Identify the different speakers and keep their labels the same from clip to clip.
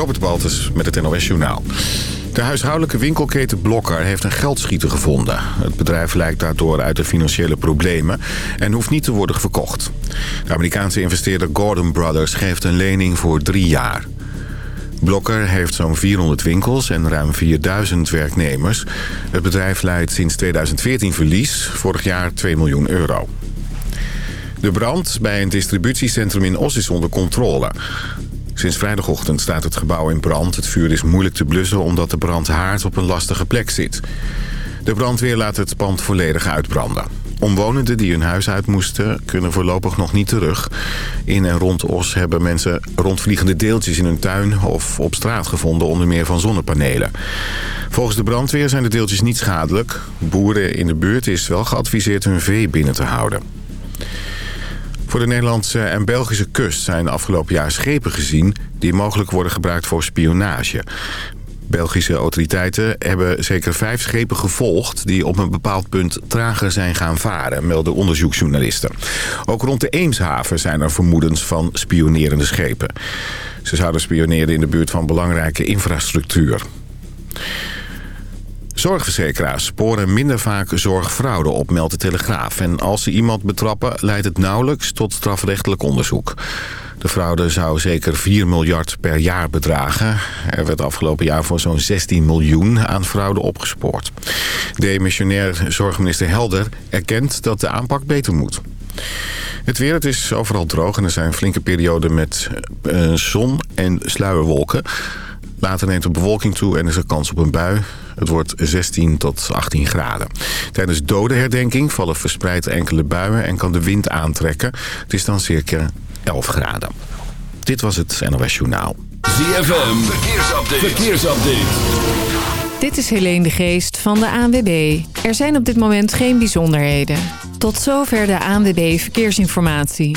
Speaker 1: Robert Baltus met het NOS Journaal. De huishoudelijke winkelketen Blokker heeft een geldschieter gevonden. Het bedrijf lijkt daardoor uit de financiële problemen en hoeft niet te worden verkocht. De Amerikaanse investeerder Gordon Brothers geeft een lening voor drie jaar. Blokker heeft zo'n 400 winkels en ruim 4000 werknemers. Het bedrijf leidt sinds 2014 verlies, vorig jaar 2 miljoen euro. De brand bij een distributiecentrum in Os is onder controle. Sinds vrijdagochtend staat het gebouw in brand. Het vuur is moeilijk te blussen omdat de brandhaard op een lastige plek zit. De brandweer laat het pand volledig uitbranden. Omwonenden die hun huis uit moesten kunnen voorlopig nog niet terug. In en rond Os hebben mensen rondvliegende deeltjes in hun tuin of op straat gevonden, onder meer van zonnepanelen. Volgens de brandweer zijn de deeltjes niet schadelijk. Boeren in de buurt is wel geadviseerd hun vee binnen te houden. Voor de Nederlandse en Belgische kust zijn afgelopen jaar schepen gezien... die mogelijk worden gebruikt voor spionage. Belgische autoriteiten hebben zeker vijf schepen gevolgd... die op een bepaald punt trager zijn gaan varen, melden onderzoeksjournalisten. Ook rond de Eemshaven zijn er vermoedens van spionerende schepen. Ze zouden spioneren in de buurt van belangrijke infrastructuur. Zorgverzekeraars sporen minder vaak zorgfraude op, meldt de Telegraaf. En als ze iemand betrappen, leidt het nauwelijks tot strafrechtelijk onderzoek. De fraude zou zeker 4 miljard per jaar bedragen. Er werd afgelopen jaar voor zo'n 16 miljoen aan fraude opgespoord. Demissionair zorgminister Helder erkent dat de aanpak beter moet. Het weer, het is overal droog en er zijn flinke perioden met uh, zon en sluierwolken. Later neemt de bewolking toe en is er kans op een bui. Het wordt 16 tot 18 graden. Tijdens dodenherdenking vallen verspreid enkele buien en kan de wind aantrekken. Het is dan circa 11 graden. Dit was het NOS Journaal.
Speaker 2: ZFM, verkeersupdate. verkeersupdate.
Speaker 3: Dit is Helene de Geest van de ANWB. Er zijn op dit moment geen bijzonderheden. Tot zover de ANWB Verkeersinformatie.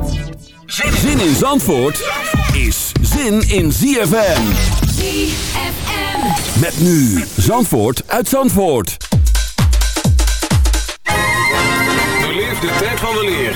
Speaker 2: Zin in Zandvoort is zin in ZFM.
Speaker 4: ZFM.
Speaker 2: Met nu Zandvoort uit Zandvoort.
Speaker 5: Beleef de tijd van de leer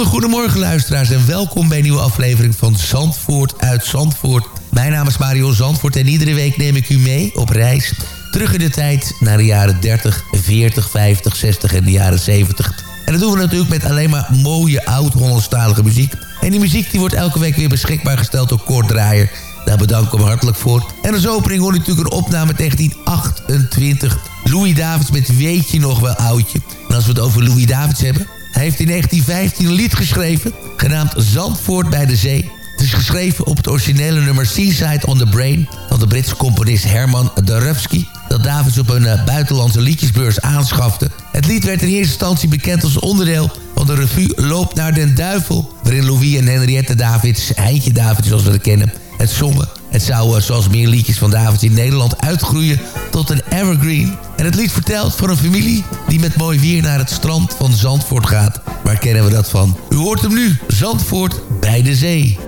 Speaker 6: goedemorgen luisteraars en welkom bij een nieuwe aflevering van Zandvoort uit Zandvoort. Mijn naam is Mario Zandvoort en iedere week neem ik u mee op reis. Terug in de tijd naar de jaren 30, 40, 50, 60 en de jaren 70. En dat doen we natuurlijk met alleen maar mooie oud-Hollandstalige muziek. En die muziek die wordt elke week weer beschikbaar gesteld door Kort Draaier. Daar bedanken we hartelijk voor. En als opening hoor je natuurlijk een opname 1928. Louis Davids met Weet je nog wel oudje. En als we het over Louis Davids hebben... Hij heeft in 1915 een lied geschreven, genaamd Zandvoort bij de Zee. Het is geschreven op het originele nummer Seaside on the Brain... van de Britse componist Herman Darewski... dat Davids op een uh, buitenlandse liedjesbeurs aanschafte. Het lied werd in eerste instantie bekend als onderdeel van de revue Loop naar den Duivel... waarin Louis en Henriette Davids, Eindje Davids zoals we het kennen, het zongen. Het zou, uh, zoals meer liedjes van Davids in Nederland, uitgroeien tot een evergreen. En het lied vertelt van een familie die met mooi weer naar het strand van Zandvoort gaat. Waar kennen we dat van? U hoort hem nu, Zandvoort bij de zee.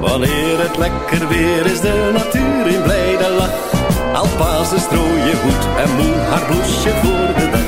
Speaker 7: Wanneer het lekker weer is, de natuur in blijde lach. Alpazen strooien goed en moe haar bloesje voor de dag.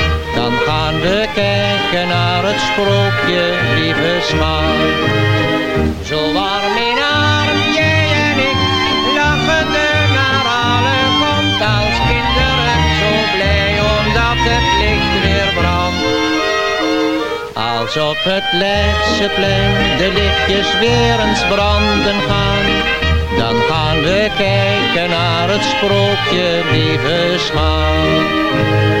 Speaker 8: Dan gaan we kijken naar het sprookje, lieve schat. Zo warm in arm, jij en ik, lachende naar alle komt als kinderen. Zo blij omdat het licht weer brandt. Als op het Leidseplein de lichtjes weer eens branden gaan. Dan gaan we kijken naar het sprookje, lieve schat.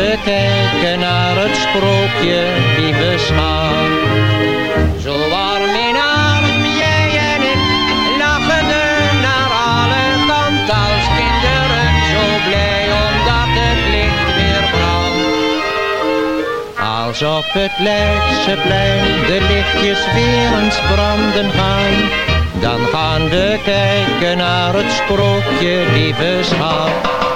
Speaker 8: We kijken naar het sprookje, lieve schat. Zo warm in arm, jij en ik, lachende naar alle kanten als kinderen. Zo blij omdat het licht weer brandt. Als op het Leidseplein de lichtjes weer eens branden gaan. Dan gaan we kijken naar het sprookje, lieve schat.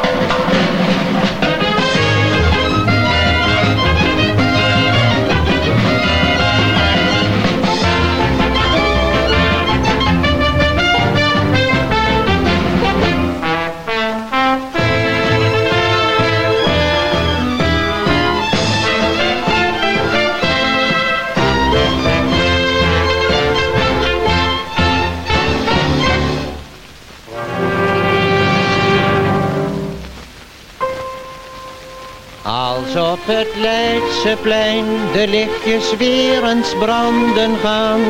Speaker 8: Als op het Leidseplein de lichtjes weer eens branden gaan,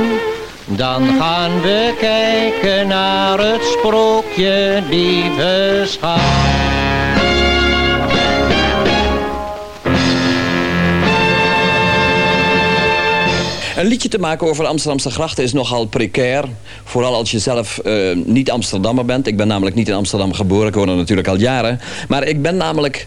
Speaker 8: dan gaan we kijken naar het sprookje, lieve schat.
Speaker 9: Een liedje te maken over Amsterdamse grachten is nogal precair. Vooral als je zelf eh, niet Amsterdammer bent. Ik ben namelijk niet in Amsterdam geboren. Ik woon er natuurlijk al jaren. Maar ik ben namelijk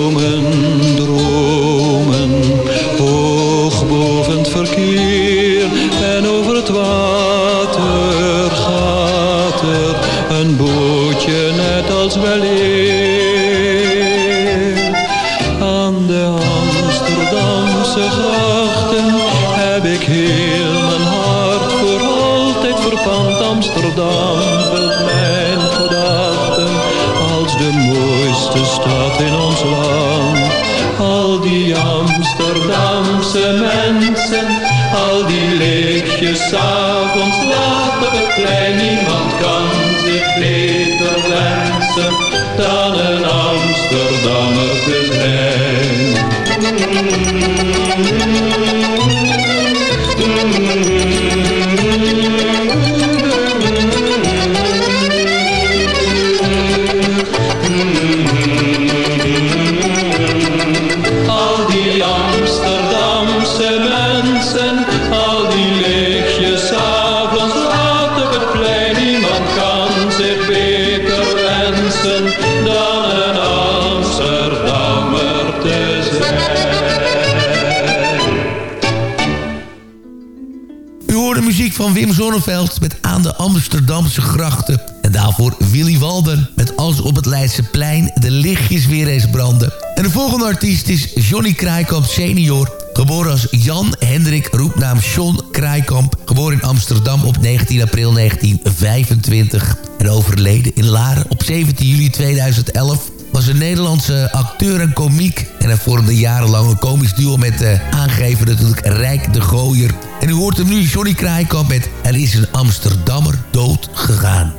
Speaker 6: Met Aan de Amsterdamse grachten. En daarvoor Willy Walden met Als op het Leidseplein de lichtjes weer eens branden. En de volgende artiest is Johnny Kraaikamp senior. Geboren als Jan Hendrik, roepnaam John Kraaikamp. Geboren in Amsterdam op 19 april 1925. En overleden in Laren op 17 juli 2011 was een Nederlandse acteur en komiek. En hij vormde jarenlang een komisch duo met de aangever natuurlijk Rijk de Gooier. En u hoort hem nu, Johnny Kraaikamp met Er is een Amsterdammer dood gegaan.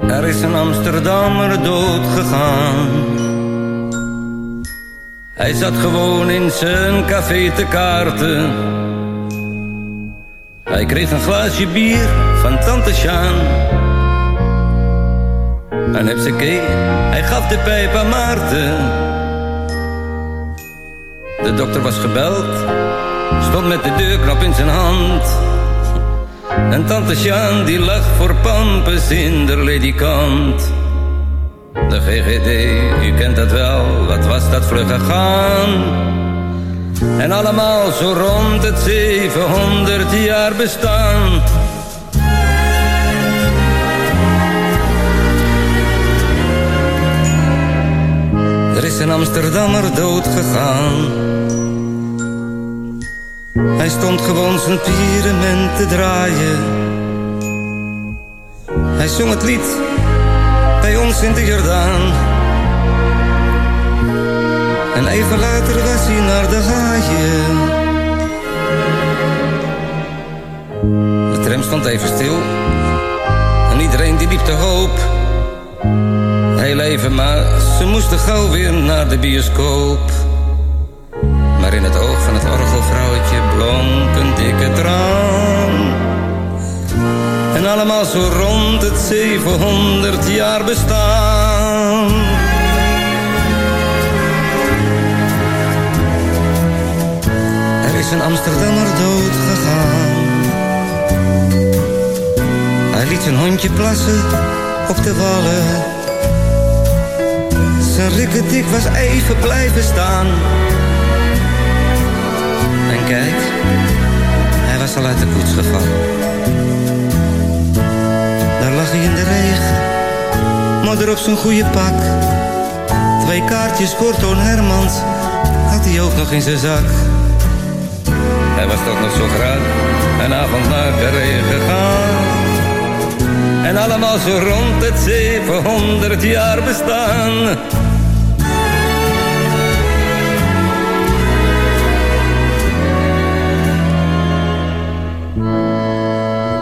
Speaker 10: Er is een Amsterdammer dood gegaan. Hij zat gewoon in zijn café te kaarten. Hij kreeg een glaasje bier van tante Sjaan. En heb ze keek, hij gaf de pijp aan Maarten. De dokter was gebeld, stond met de deurknop in zijn hand. En tante Sjaan die lag voor pampes in de ledikant. De GGD, u kent dat wel, wat was dat vlug gegaan. En allemaal zo rond het 700 jaar bestaan. Een Amsterdammer dood gegaan. Hij stond gewoon zijn pyramid te draaien. Hij zong het lied bij ons in de Jordaan. En even later was hij naar de haaien. De tram stond even stil. En iedereen die liep hoop. Heel even, maar ze moesten gauw weer naar de bioscoop. Maar in het oog van het orgelvrouwtje blonk een dikke traan. En allemaal zo rond het 700 jaar bestaan. Er is een Amsterdammer dood gegaan. Hij liet zijn hondje plassen op de wallen. Zijn rikketik was even blijven staan. En kijk, hij was al uit de koets gevallen. Daar lag hij in de regen, modder op zijn goede pak. Twee kaartjes voor Toon Hermans had hij ook nog in zijn zak. Hij was toch nog zo graag een avond naar Carré gegaan. En allemaal zo rond het 700 jaar bestaan.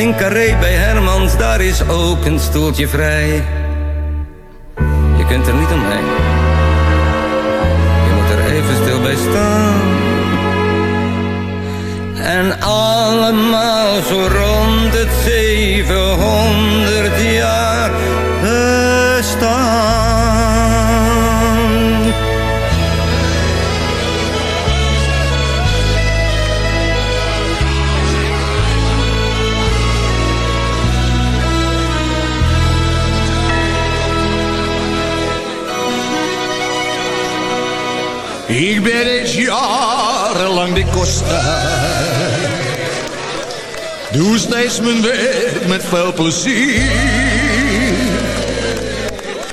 Speaker 10: In Carré bij Hermans, daar is ook een stoeltje vrij. Je kunt er niet omheen. Je moet er even stil bij staan. En allemaal zo rond het 700 jaar bestaan.
Speaker 11: Ik ben reeds jarenlang de koster. Doe steeds mijn werk met veel plezier.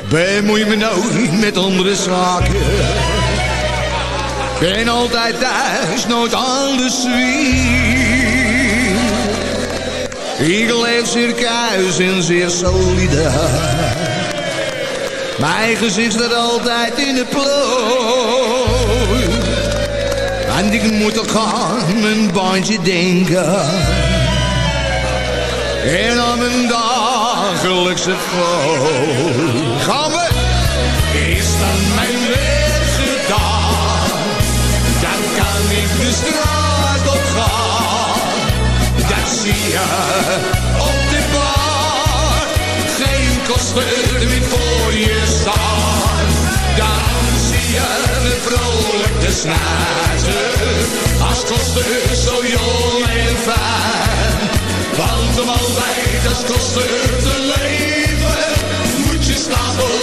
Speaker 11: Bemoei me nooit met andere zaken. Ben altijd thuis, nooit aan de zwier. Ik leef circuis en zeer solide. Mijn gezicht staat altijd in de plooi. En ik moet ook aan mijn bandje denken. En aan mijn dagelijkse vlooi. Gaan we! Is dan mijn werk gedaan? Dan kan ik de straat op gaan. Dat zie je op de bar. Geen kosten meer voor je staan. Me vrolijk te snazen. Als kosten zo jong en fijn. Want om altijd als koster te leven, moet je stapel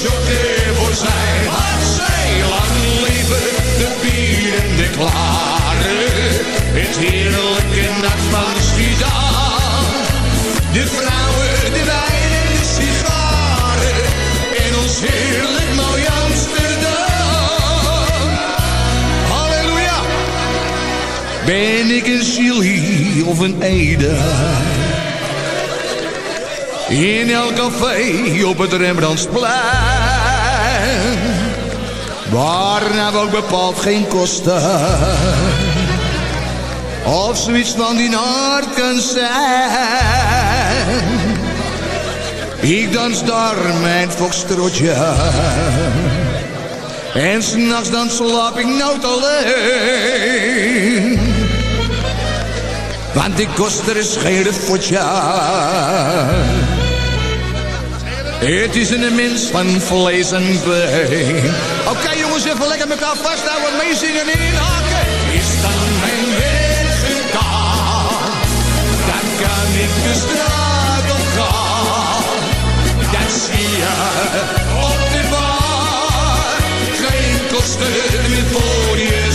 Speaker 11: chocolade voor zijn. Maar zij lang leven de bier en de klaren. Het heerlijke nacht van Schiedam. De vrouwen, de wijn en de sigaren. En ons heerlijk Ben ik een Chili of een Ede? In elk café op het Rembrandtsplein. Waar nou ook bepaald geen kosten. Of zoiets van die kan zijn. Ik dans daar mijn foxtrotje. En s'nachts dan slaap ik nooit alleen. Want die koster is geen fotje. Het is een mens van vlees en been. Oké jongens, even lekker elkaar vasthouden, meezingen en inhaken. Is dan mijn werk gedaan, dan kan ik de straat op gaan. Dat zie je op de bar, geen kosten meer voor je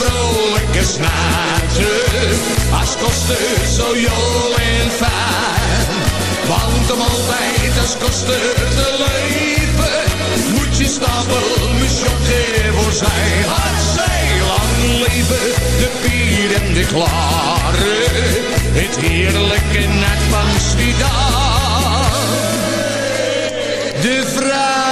Speaker 11: vrolijke snater, als kosten zo jong en fijn. Want om altijd als koster te leven, moet je stapel mijn voor zijn. Had zij lang leven, de bier en de klaren, het heerlijke net van. De vrouwen,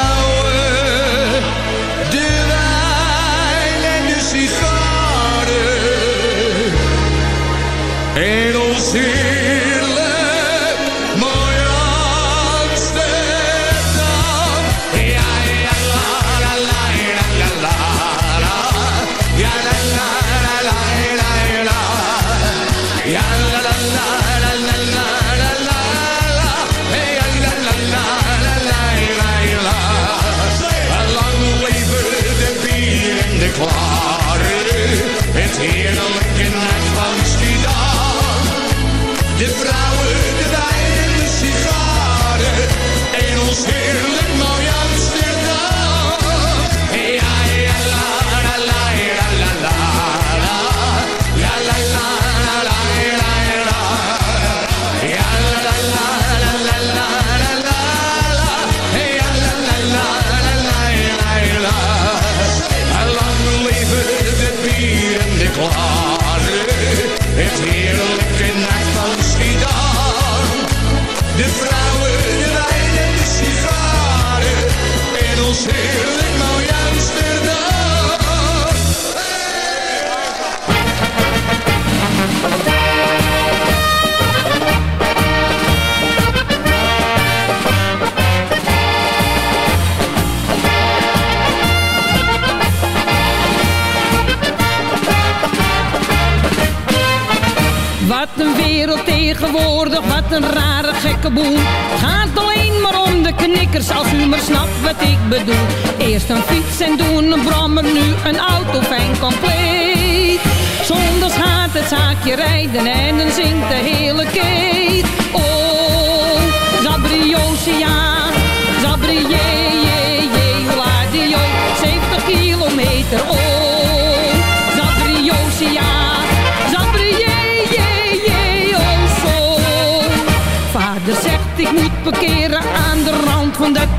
Speaker 12: een rare gekke boel. Gaat alleen maar om de knikkers, als u maar snapt wat ik bedoel. Eerst een fiets en doen een brommer, nu een auto fijn compleet. Zondags gaat het zaakje rijden en dan zingt de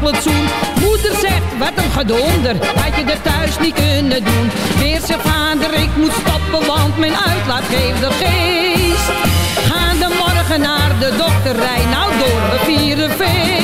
Speaker 12: Moeder zegt wat een gedonder, had je er thuis niet kunnen doen. Weer vader ik moet stoppen want mijn uitlaat geeft er geest. Ga de morgen naar de dokter, rij nou door, we vieren feest.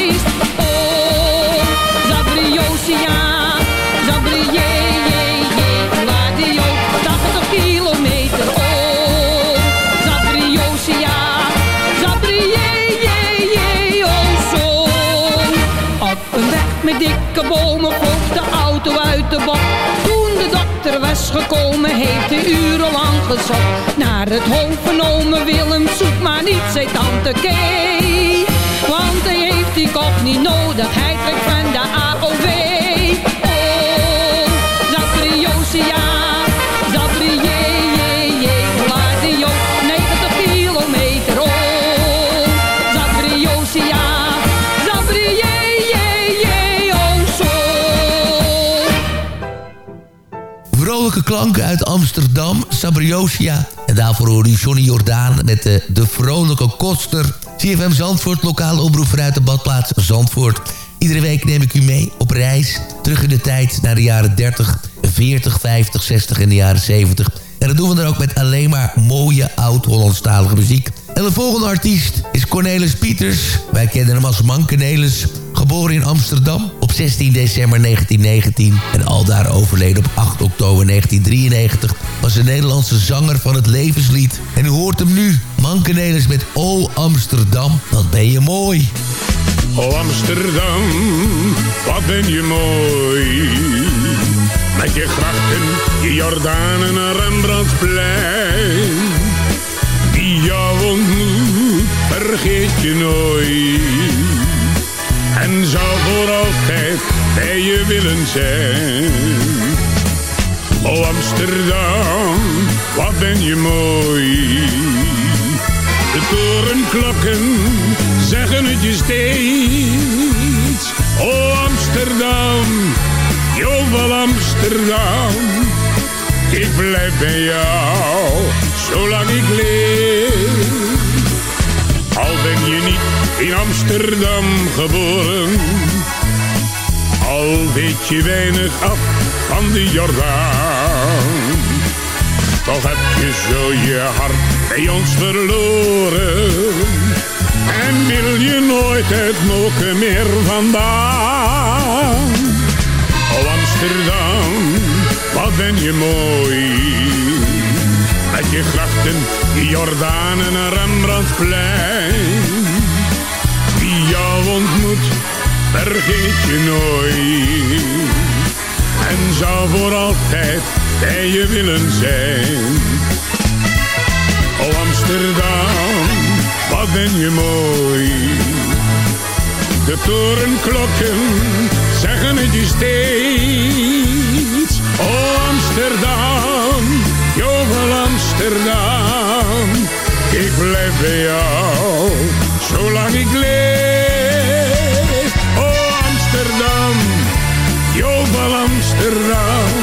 Speaker 12: Naar het hoofd genomen, Willem zoekt maar niet, zei tante Kee. Want hij heeft die kop niet nodig, hij trekt van
Speaker 6: Sabriosia. En daarvoor hoor u Johnny Jordaan met de, de vrolijke koster. CFM Zandvoort, lokale omroep vanuit de badplaats Zandvoort. Iedere week neem ik u mee op reis. Terug in de tijd naar de jaren 30, 40, 50, 60 en de jaren 70. En dat doen we dan ook met alleen maar mooie oud-Hollandstalige muziek. En de volgende artiest is Cornelis Pieters. Wij kennen hem als Man Cornelis. Geboren in Amsterdam op 16 december 1919 en aldaar overleden op 8 oktober 1993... was een Nederlandse zanger van het levenslied. En hoort hem nu, Man Cornelis met O Amsterdam, wat ben je mooi.
Speaker 13: Oh Amsterdam, wat ben je mooi. Met je grachten, je Jordaan en Rembrandtplein. Wie jou ontmoet, vergeet je nooit. En zou voor altijd bij je willen zijn. Oh Amsterdam, wat ben je mooi. De torenklokken zeggen het je steeds. Oh Amsterdam, jovel Amsterdam. Ik blijf bij jou, zolang ik leef. Al ben je niet in Amsterdam geboren. Al weet je weinig af van de Jordaan. Toch heb je zo je hart bij ons verloren. En wil je nooit het moken meer vandaan. Oh Amsterdam, wat ben je mooi. Met je grachten, die Jordaan en Rembrandtplein. Wie jou ontmoet, vergeet je nooit. En zou voor altijd bij je willen zijn. Oh Amsterdam, wat ben je mooi. De torenklokken zeggen het je steeds. Oh Amsterdam, jovel Amsterdam. Ik blijf bij jou, zolang ik leef. Oh Amsterdam, jovel Amsterdam.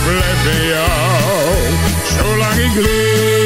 Speaker 13: Ik blijf bij jou, zolang ik leef.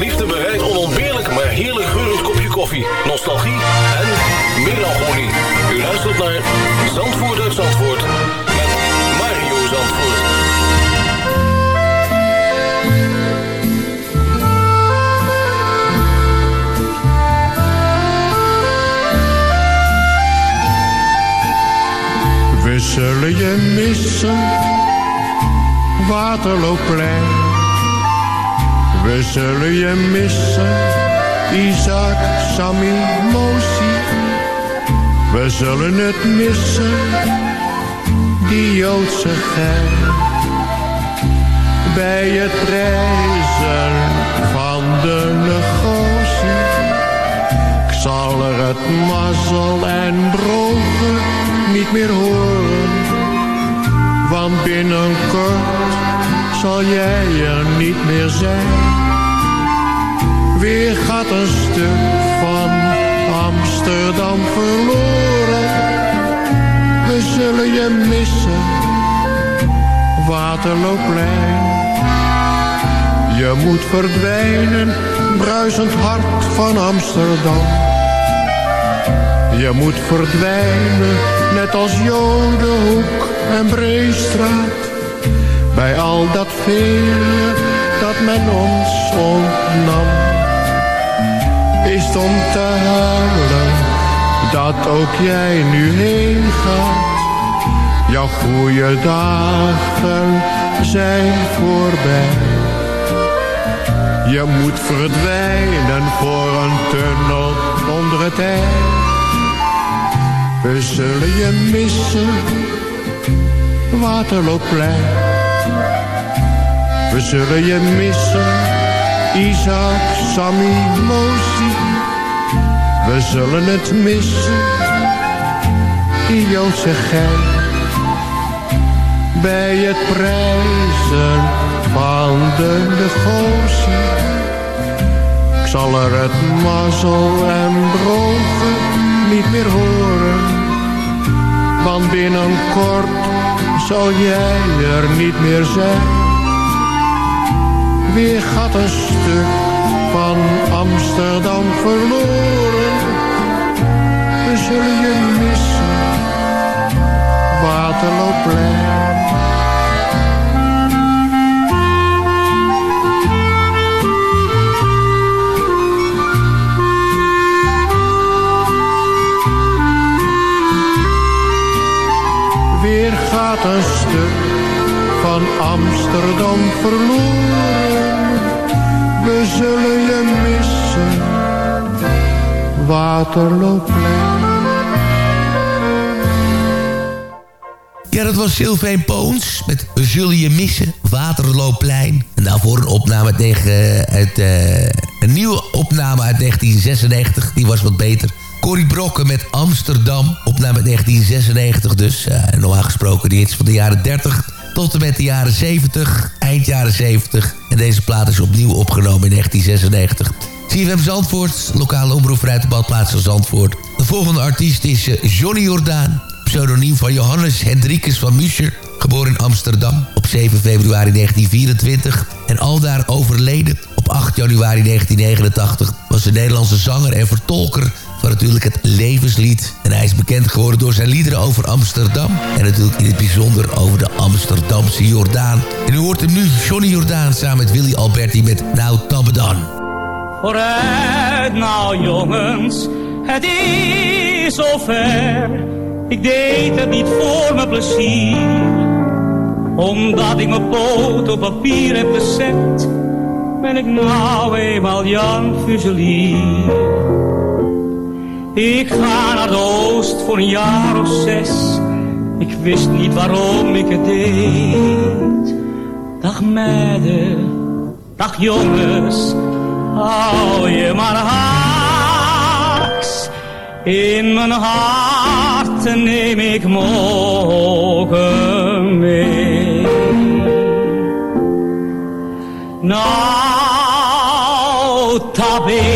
Speaker 5: Liefde bereid onontbeerlijk maar heerlijk geurend kopje koffie, nostalgie en melancholie. U luistert naar Zandvoort uit Zandvoort met Mario Zandvoort.
Speaker 14: We zullen je missen, Waterlooplein. We zullen je missen, Isaac, Sammy, Mosi. We zullen het missen, die Joodse gein. Bij het reizen van de negotie. Ik zal er het mazzel en brogen niet meer horen. Want binnenkort zal jij er niet meer zijn. Weer gaat een stuk van Amsterdam verloren. We zullen je missen, Waterlooplein. Je moet verdwijnen, bruisend hart van Amsterdam. Je moet verdwijnen, net als Jodenhoek en Breestraat. Bij al dat vele dat men ons ontnam. Is het om te huilen, dat ook jij nu heen gaat. Jouw goede dagen zijn voorbij. Je moet verdwijnen voor een tunnel onder het ijs. We zullen je missen, Waterloopplein. We zullen je missen, Isaac, Sammy, Mosi. We zullen het missen, Joodse gein. Bij het prijzen van de negotie. Ik zal er het mazzel en brogen niet meer horen. Want binnenkort zal jij er niet meer zijn. Weer gaat een stuk van Amsterdam verloren. We zullen je missen, Waterloopplein. Gaat een stuk van Amsterdam verloren. We zullen je missen, Waterloopplein.
Speaker 6: Ja, dat was Sylvain Poons met We zullen je missen, Waterloopplein. En daarvoor een opname tegen, uit, eh, een nieuwe opname uit 1996. Die was wat beter. Corrie Brokken met Amsterdam. Opname 1996 dus. Uh, normaal gesproken die hits van de jaren 30 tot en met de jaren 70. Eind jaren 70. En deze plaat is opnieuw opgenomen in 1996. CFM Zandvoort, lokale omroep de badplaats van Zandvoort. De volgende artiest is eh, Johnny Jordaan. Pseudoniem van Johannes Hendrikus van Muscher. Geboren in Amsterdam op 7 februari 1924. En aldaar overleden op 8 januari 1989. Was een Nederlandse zanger en vertolker van natuurlijk het levenslied. En hij is bekend geworden door zijn liederen over Amsterdam. En natuurlijk in het bijzonder over de Amsterdamse Jordaan. En u hoort hem nu, Johnny Jordaan, samen met Willy Alberti met Nou Tabbedan.
Speaker 15: Vooruit nou jongens, het is zover. Ik deed het niet voor mijn plezier. Omdat ik mijn poot op papier heb gezet. ben ik nou eenmaal Jan Fuselier. Ik ga naar de oost voor een jaar of zes. Ik wist niet waarom ik het deed. Dag meiden, dag jongens, hou je maar haaks. In mijn hart neem ik morgen mee. Nou, tabé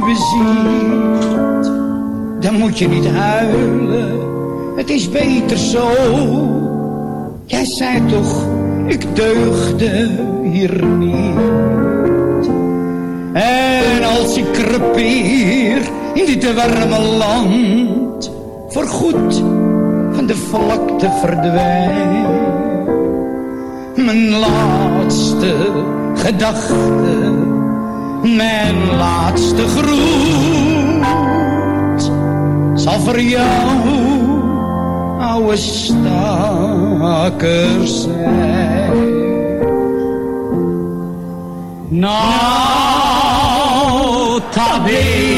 Speaker 16: beziet, dan moet je niet huilen, het is beter zo. Jij zei toch, ik deugde hier niet. En als ik krepeer in dit warme land, voorgoed van de vlakte verdwijn. Mijn laatste gedachte, mijn laatste groet, zal voor jou, oude staker zijn.
Speaker 15: Nou, tabeda,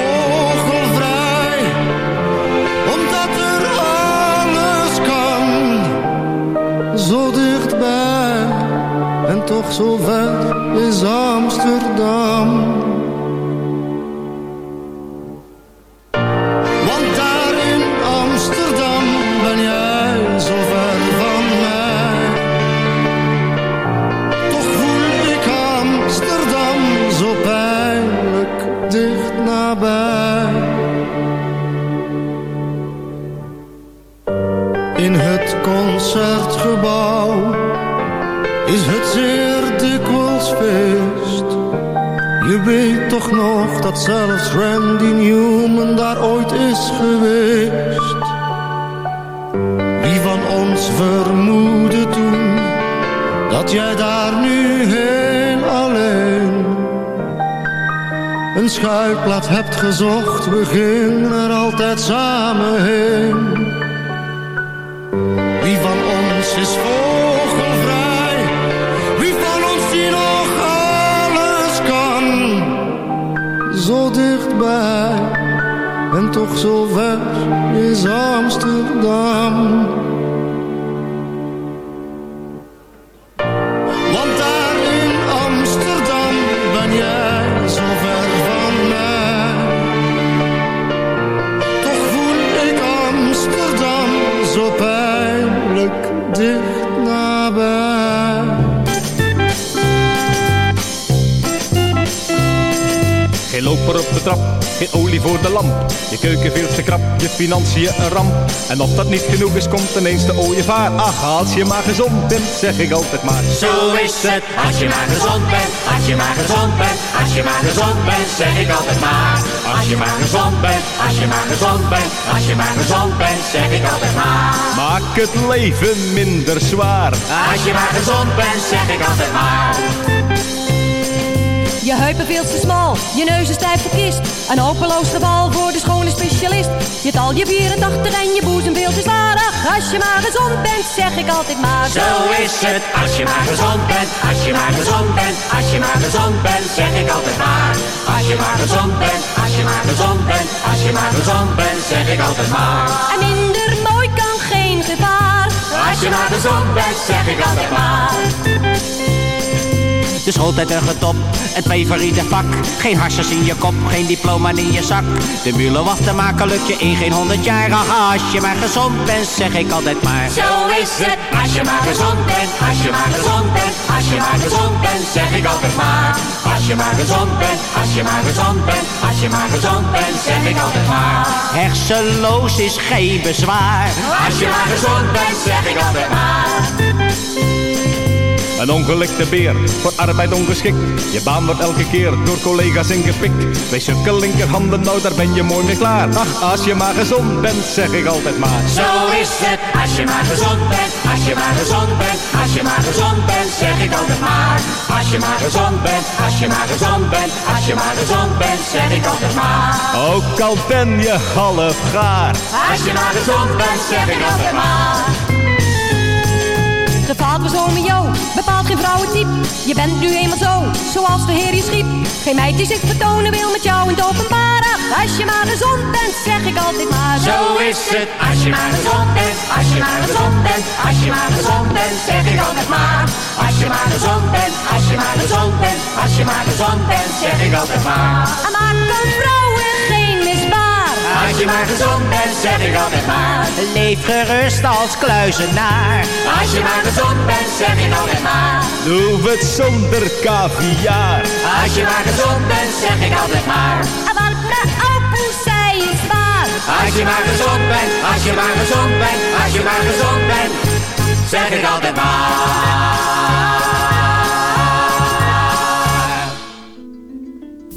Speaker 17: pijnlijk dicht nabij. In het concertgebouw is het Je weet toch nog dat zelfs Randy Newman daar ooit is geweest. Wie van ons vermoedde toen dat jij daar nu heel alleen een schuilplaats hebt gezocht? We gingen er altijd samen heen. Wie van ons is vogelvrij? Dichtbij, en toch zo ver is Amsterdam. Want daar in Amsterdam ben jij zo ver van mij. Toch voel ik Amsterdam zo pijnlijk dicht.
Speaker 18: Geen loper op de trap, geen olie voor de lamp. Je keuken veel te krap, je financiën een ramp. En of dat niet genoeg is, komt ineens de ooievaar. Ach, als je maar gezond bent, zeg ik altijd maar.
Speaker 19: Zo is het, als je maar gezond bent, als je maar gezond bent, als je maar gezond bent, zeg ik altijd maar. Als je maar gezond bent, als je maar gezond bent, als je maar gezond bent, zeg ik altijd maar.
Speaker 18: Maak het leven minder zwaar.
Speaker 19: Als je maar gezond bent, zeg ik altijd maar.
Speaker 20: Je heupen veel te smal, je neus is stijf verkist. Een hopeloos geval voor de schone specialist. Je tal je 84 en je boezem veel te zwaar. Ach, als je maar gezond bent, zeg ik altijd maar.
Speaker 19: Zo is het, als je maar gezond bent, als je maar gezond bent, als je maar gezond bent, zeg ik altijd maar. Als je maar gezond bent, als je maar gezond bent, als je maar gezond bent, zeg ik altijd maar.
Speaker 20: En minder mooi kan geen gevaar.
Speaker 19: Als je maar gezond bent, zeg ik altijd maar.
Speaker 21: De schooltijd er top, het favoriete vak. Geen harsjes in je kop, geen diploma in je zak. De mulen af te maken lukt je in geen honderd jaar. Ach, als je maar gezond bent, zeg ik altijd maar.
Speaker 19: Zo is het, als je maar gezond bent, als je maar gezond bent, als je maar gezond bent, zeg ik altijd maar. Als je maar gezond bent, als je maar gezond bent, als je maar gezond bent, zeg ik altijd maar.
Speaker 21: Hersenloos is geen bezwaar.
Speaker 19: Als je maar gezond bent, zeg ik altijd maar.
Speaker 18: Een ongelikte beer, voor arbeid ongeschikt. Je baan wordt elke keer door collega's ingepikt. Bij zulke linkerhanden, nou daar ben je mooi mee klaar. Ach, als je maar gezond bent, zeg ik altijd maar.
Speaker 19: Zo is het, als je maar gezond bent, als je maar gezond bent, als je maar gezond bent, zeg ik altijd maar. Als je maar gezond bent, als je maar gezond bent, als je maar gezond bent, zeg ik altijd maar.
Speaker 18: Ook al ben je half gaar.
Speaker 19: Als je maar gezond bent, zeg ik altijd maar.
Speaker 20: Gevaald was Romeo, bepaalt geen vrouwentype. Je bent nu eenmaal zo, zoals de Heer je schiep. Geen meid die zich vertonen wil met jou in het openbaar. Ach, Als je maar gezond bent, zeg ik altijd maar.
Speaker 19: Zo is het, als je maar gezond bent, als je maar gezond bent, als je maar gezond bent, zeg ik altijd maar. Als je maar gezond bent, als je maar gezond bent, als je maar gezond bent, zeg ik altijd maar.
Speaker 20: Maak geen misbaar.
Speaker 19: Als je maar gezond bent, zeg ik altijd maar.
Speaker 21: Leef gerust als kluizenaar.
Speaker 19: Als je maar gezond bent, zeg ik altijd maar.
Speaker 18: Doe het zonder caviar.
Speaker 19: Als je maar gezond bent, zeg ik altijd maar.
Speaker 20: Wat is waar.
Speaker 19: Als je maar gezond bent, als je maar gezond bent, als je maar gezond bent, zeg ik altijd maar.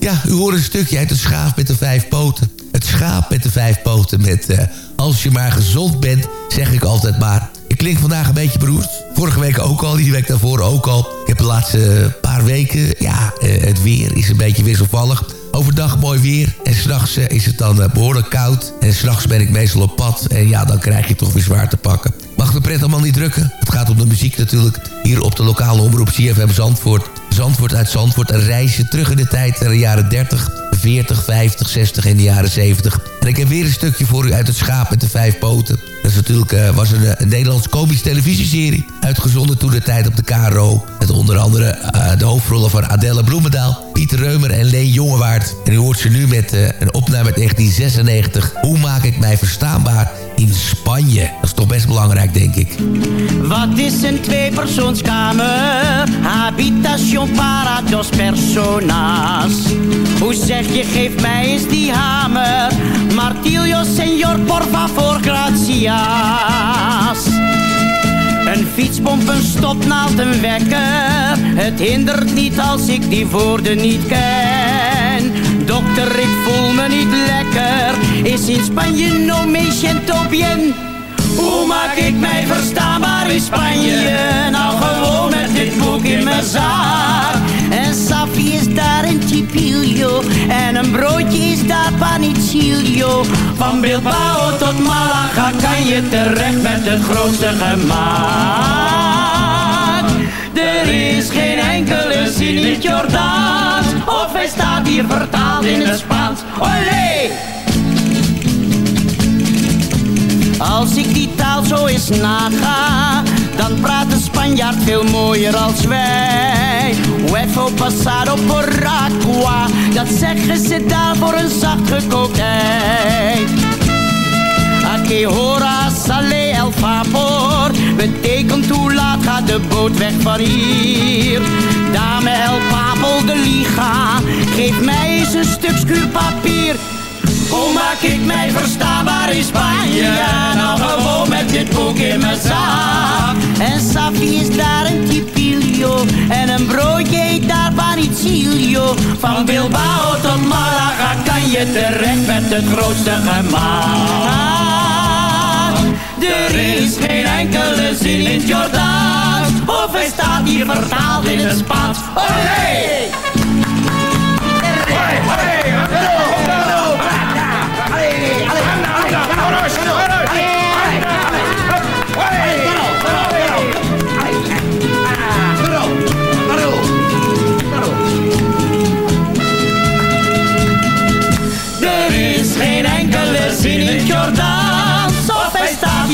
Speaker 6: Ja, u hoort een stukje uit het schaaf met de vijf poten. Schaap met de vijf poten met... eh, als je maar gezond bent, zeg ik altijd maar. Ik klink vandaag een beetje beroerd. Vorige week ook al, die week daarvoor ook al. Ik heb de laatste paar weken... Ja, eh, het weer is een beetje wisselvallig. Overdag mooi weer. En s'nachts uh, is het dan behoorlijk koud. En s'nachts ben ik meestal op pad. En ja, dan krijg je toch weer zwaar te pakken. Mag de pret allemaal niet drukken. Het gaat om de muziek natuurlijk. Hier op de lokale omroep CFM Zandvoort. Zandvoort uit Zandvoort. Een reisje terug in de tijd naar de jaren 30, 40, 50, 60 en de jaren 70. En ik heb weer een stukje voor u uit het schaap met de vijf poten. Dat is natuurlijk, uh, was een, een Nederlands komisch televisieserie. Uitgezonden toen de tijd op de KRO. Met onder andere uh, de hoofdrollen van Adelle Bloemendaal, Pieter Reumer en Leen Jongewaard. En u hoort ze nu met een opname uit 1996. Hoe maak ik mij verstaanbaar in Spanje? Dat is toch best belangrijk, denk ik.
Speaker 21: Wat is een tweepersoonskamer? Habitation para dos personas. Hoe zeg je, geef mij eens die hamer. Martillo, señor, por favor, gracias. Een fietspomp, een stopnaald, een wekker. Het hindert niet als ik die woorden niet ken. Dokter, ik voel me niet lekker. Is in Spanje no me siento bien. Hoe maak ik mij verstaanbaar in Spanje? Nou gewoon met dit boek in mijn zaak. Safi is daar een chipillo. En een broodje is daar panicillo. Van Bilbao tot Malaga kan je terecht met het grootste gemaakt. Er is geen enkele zin in. Of hij staat hier vertaald in het Spaans. Olé! Als ik die taal zo eens naga, dan praat een Spanjaard veel mooier als wij. Huevo pasado por agua, dat zeggen ze daar voor een zacht gekookt ei. A que hora sale el vapor, betekent de boot weg van hier. Dame El Papel de Liga, geef mij eens een stuk schuurpapier. Hoe maak ik mij verstaanbaar in Spanje? Nou gewoon met dit boek in mijn zak. En Safi is daar een tipilio. En een broodje heet daar panicilio. Van Bilbao tot Malaga kan je terecht met het grootste gemaak. Er is geen enkele zin in het Jordaans. Of hij staat hier vertaald in het Spaans. Olé,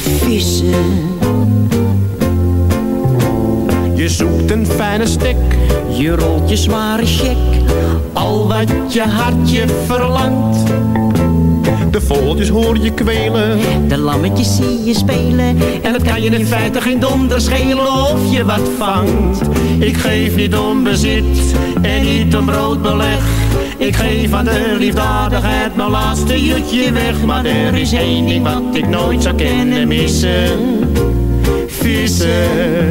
Speaker 21: Vissen.
Speaker 14: Je zoekt een fijne stek,
Speaker 21: je rolt je zware check.
Speaker 14: Al wat je hartje verlangt. De vogeltjes hoor je kwelen.
Speaker 21: De lammetjes zie je spelen.
Speaker 14: En het kan je in feite geen donder schelen of je wat vangt. Ik geef niet om bezit en niet om broodbeleg. Ik geef aan de liefdadigheid mijn laatste jutje weg. Maar er is één ding wat ik nooit zou kennen missen. Vissen.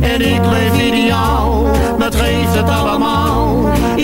Speaker 14: En ik leef ideaal, dat geeft het allemaal.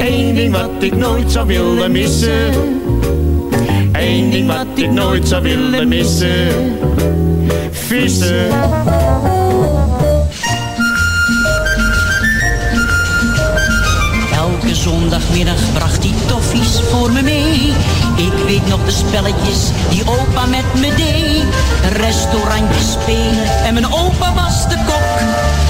Speaker 14: Eén ding wat ik nooit zou willen missen. Eén ding wat ik nooit zou willen missen. Vissen.
Speaker 21: Elke zondagmiddag bracht hij toffies voor me mee. Ik weet nog de spelletjes die opa met me deed. Restaurantjes spelen en mijn opa was de kok.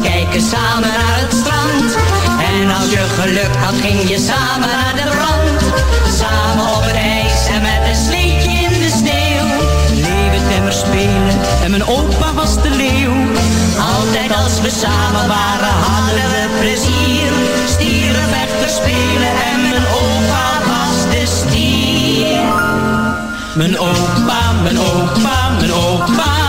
Speaker 21: weken samen naar het strand. En als je geluk had, ging je samen naar de rand. Samen op het ijs en met een sleetje in de sneeuw. Leeuwen spelen en mijn opa was de leeuw. Altijd als we samen waren, hadden we plezier. Stieren, vechten, spelen en mijn opa was de stier. Mijn opa, mijn opa, mijn opa.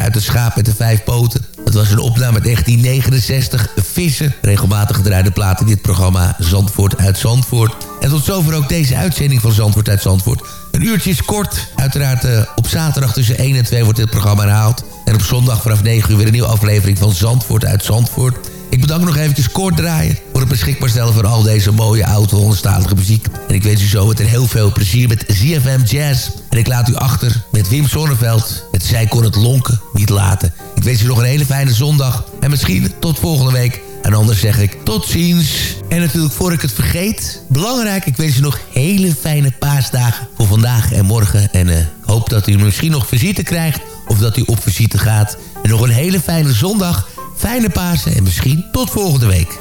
Speaker 6: Uit de schaap met de vijf poten. Dat was een opname uit 1969. Vissen. Regelmatig gedraaide plaat in dit programma Zandvoort uit Zandvoort. En tot zover ook deze uitzending van Zandvoort uit Zandvoort. Een uurtje is kort. Uiteraard eh, op zaterdag tussen 1 en 2 wordt dit programma herhaald. En op zondag vanaf 9 uur weer een nieuwe aflevering van Zandvoort uit Zandvoort. Ik bedank nog eventjes kort draaien voor het beschikbaar stellen van al deze mooie oud-Hollandstalige muziek. En ik wens u zo meteen heel veel plezier met ZFM Jazz. En ik laat u achter met Wim Sonneveld. Met Zij kon het lonken niet laten. Ik wens u nog een hele fijne zondag. En misschien tot volgende week. En anders zeg ik tot ziens. En natuurlijk voor ik het vergeet. Belangrijk, ik wens u nog hele fijne paasdagen voor vandaag en morgen. En eh, hoop dat u misschien nog visite krijgt. Of dat u op visite gaat. En nog een hele fijne zondag. Fijne Pasen en misschien tot volgende week.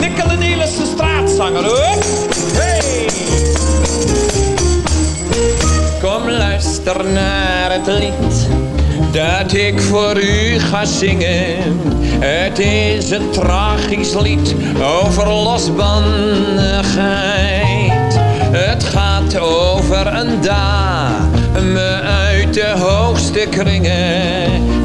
Speaker 10: Nikkelen straatzanger hoor. Hey! Kom luister naar het lied dat ik voor u ga zingen. Het is een tragisch lied over losbandigheid. Het gaat over een dame uit de hoogste kringen.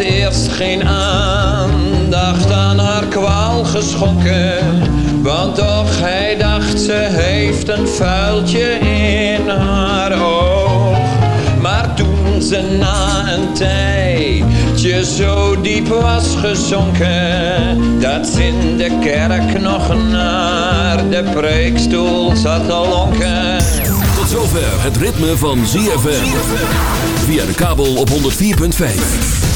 Speaker 10: eerst geen aandacht aan haar kwaal geschonken. Want toch hij dacht ze heeft een vuiltje in haar oog. Maar toen ze na een tijdje zo diep was gezonken. Dat ze de kerk nog naar de preekstoel zat te lonken.
Speaker 2: Tot zover het ritme van ZFM. Via de kabel op 104.5.